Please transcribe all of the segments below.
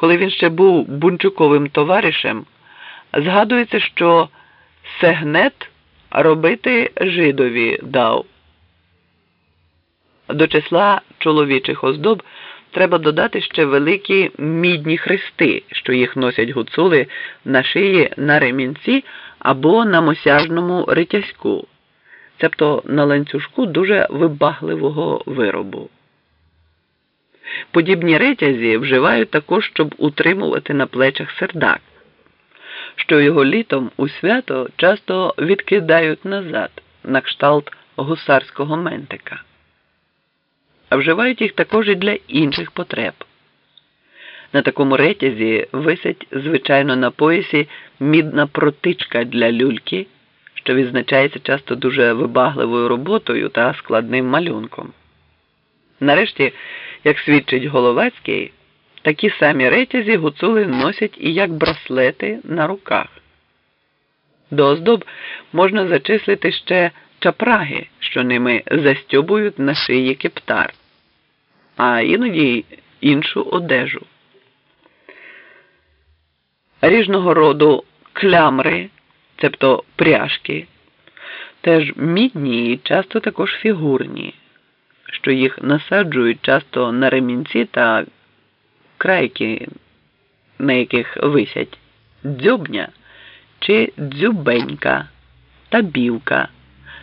коли він ще був бунчуковим товаришем, згадується, що сегнет робити жидові дав. До числа чоловічих оздоб треба додати ще великі мідні хрести, що їх носять гуцули на шиї на ремінці або на мосяжному ритязьку, цебто на ланцюжку дуже вибагливого виробу. Подібні ретязі вживають також, щоб утримувати на плечах сердак, що його літом у свято часто відкидають назад на кшталт гусарського ментика. А вживають їх також і для інших потреб. На такому ретязі висить, звичайно, на поясі мідна протичка для люльки, що відзначається часто дуже вибагливою роботою та складним малюнком. Нарешті, як свідчить Головацький, такі самі ретязі гуцули носять і як браслети на руках. До оздоб можна зачислити ще чапраги, що ними застьобують на шиї кептар, а іноді іншу одежу. Ріжного роду клямри, цебто пряжки, теж мідні і часто також фігурні що їх насаджують часто на ремінці та крайки, на яких висять дзьобня чи дзюбенька та білка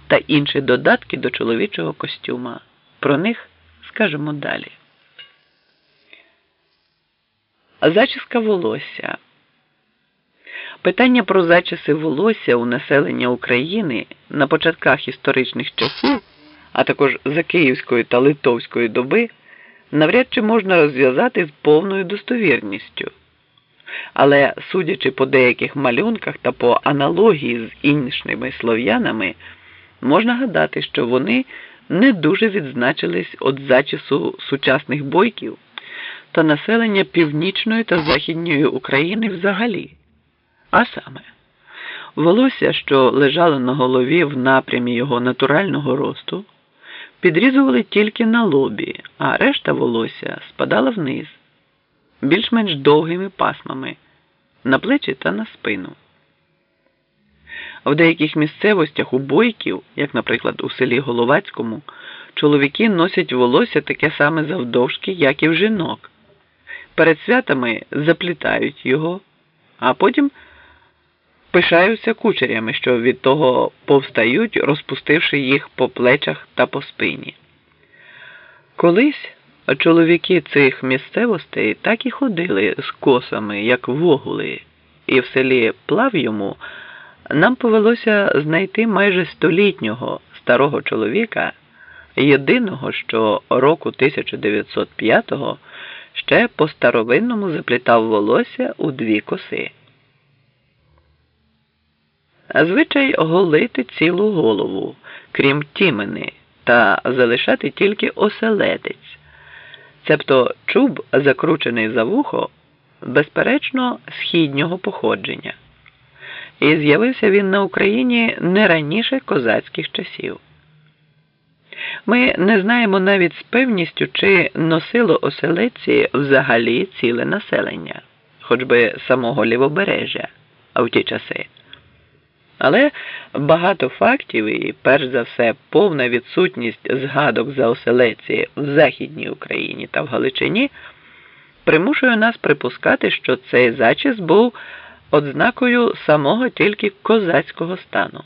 та інші додатки до чоловічого костюма. Про них скажемо далі. Зачіска волосся. Питання про зачіси волосся у населення України на початках історичних часів а також за Київської та Литовської доби, навряд чи можна розв'язати з повною достовірністю. Але, судячи по деяких малюнках та по аналогії з іншими слов'янами, можна гадати, що вони не дуже відзначились від зачісу сучасних бойків та населення Північної та Західної України взагалі. А саме, волосся, що лежало на голові в напрямі його натурального росту підрізували тільки на лобі, а решта волосся спадала вниз, більш-менш довгими пасмами, на плечі та на спину. В деяких місцевостях у бойків, як, наприклад, у селі Головацькому, чоловіки носять волосся таке саме завдовжки, як і в жінок. Перед святами заплітають його, а потім пишаються кучерями, що від того повстають, розпустивши їх по плечах та по спині. Колись чоловіки цих місцевостей так і ходили з косами, як вогули, і в селі Плав'йому нам повелося знайти майже столітнього старого чоловіка, єдиного, що року 1905-го ще по старовинному заплітав волосся у дві коси а звичай голити цілу голову, крім тімени, та залишати тільки оселедець, цебто чуб, закручений за вухо, безперечно, східнього походження. І з'явився він на Україні не раніше козацьких часів. Ми не знаємо навіть з певністю, чи носило оселедці взагалі ціле населення, хоч би самого лівобережжя, а в ті часи. Але багато фактів і, перш за все, повна відсутність згадок за оселеці в Західній Україні та в Галичині примушує нас припускати, що цей зачіс був ознакою самого тільки козацького стану.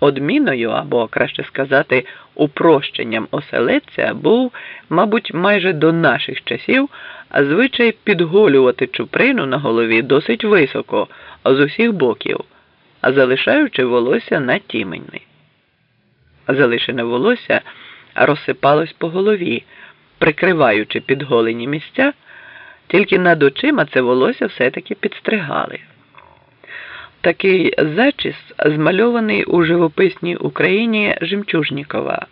Одміною, або, краще сказати, упрощенням оселедця був, мабуть, майже до наших часів, звичай підголювати чуприну на голові досить високо, з усіх боків а залишаючи волосся на тімені. Залишене волосся розсипалось по голові, прикриваючи підголені місця, тільки над очима це волосся все-таки підстригали. Такий зачіс змальований у живописній Україні Жемчужнікова,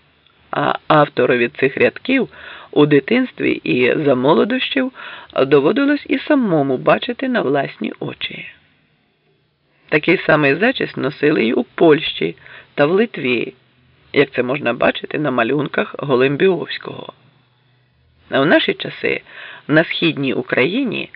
а авторові цих рядків у дитинстві і за молодощів доводилось і самому бачити на власні очі. Такий самий зачіс носили й у Польщі та в Литві, як це можна бачити на малюнках Голембіовського. А в наші часи на східній Україні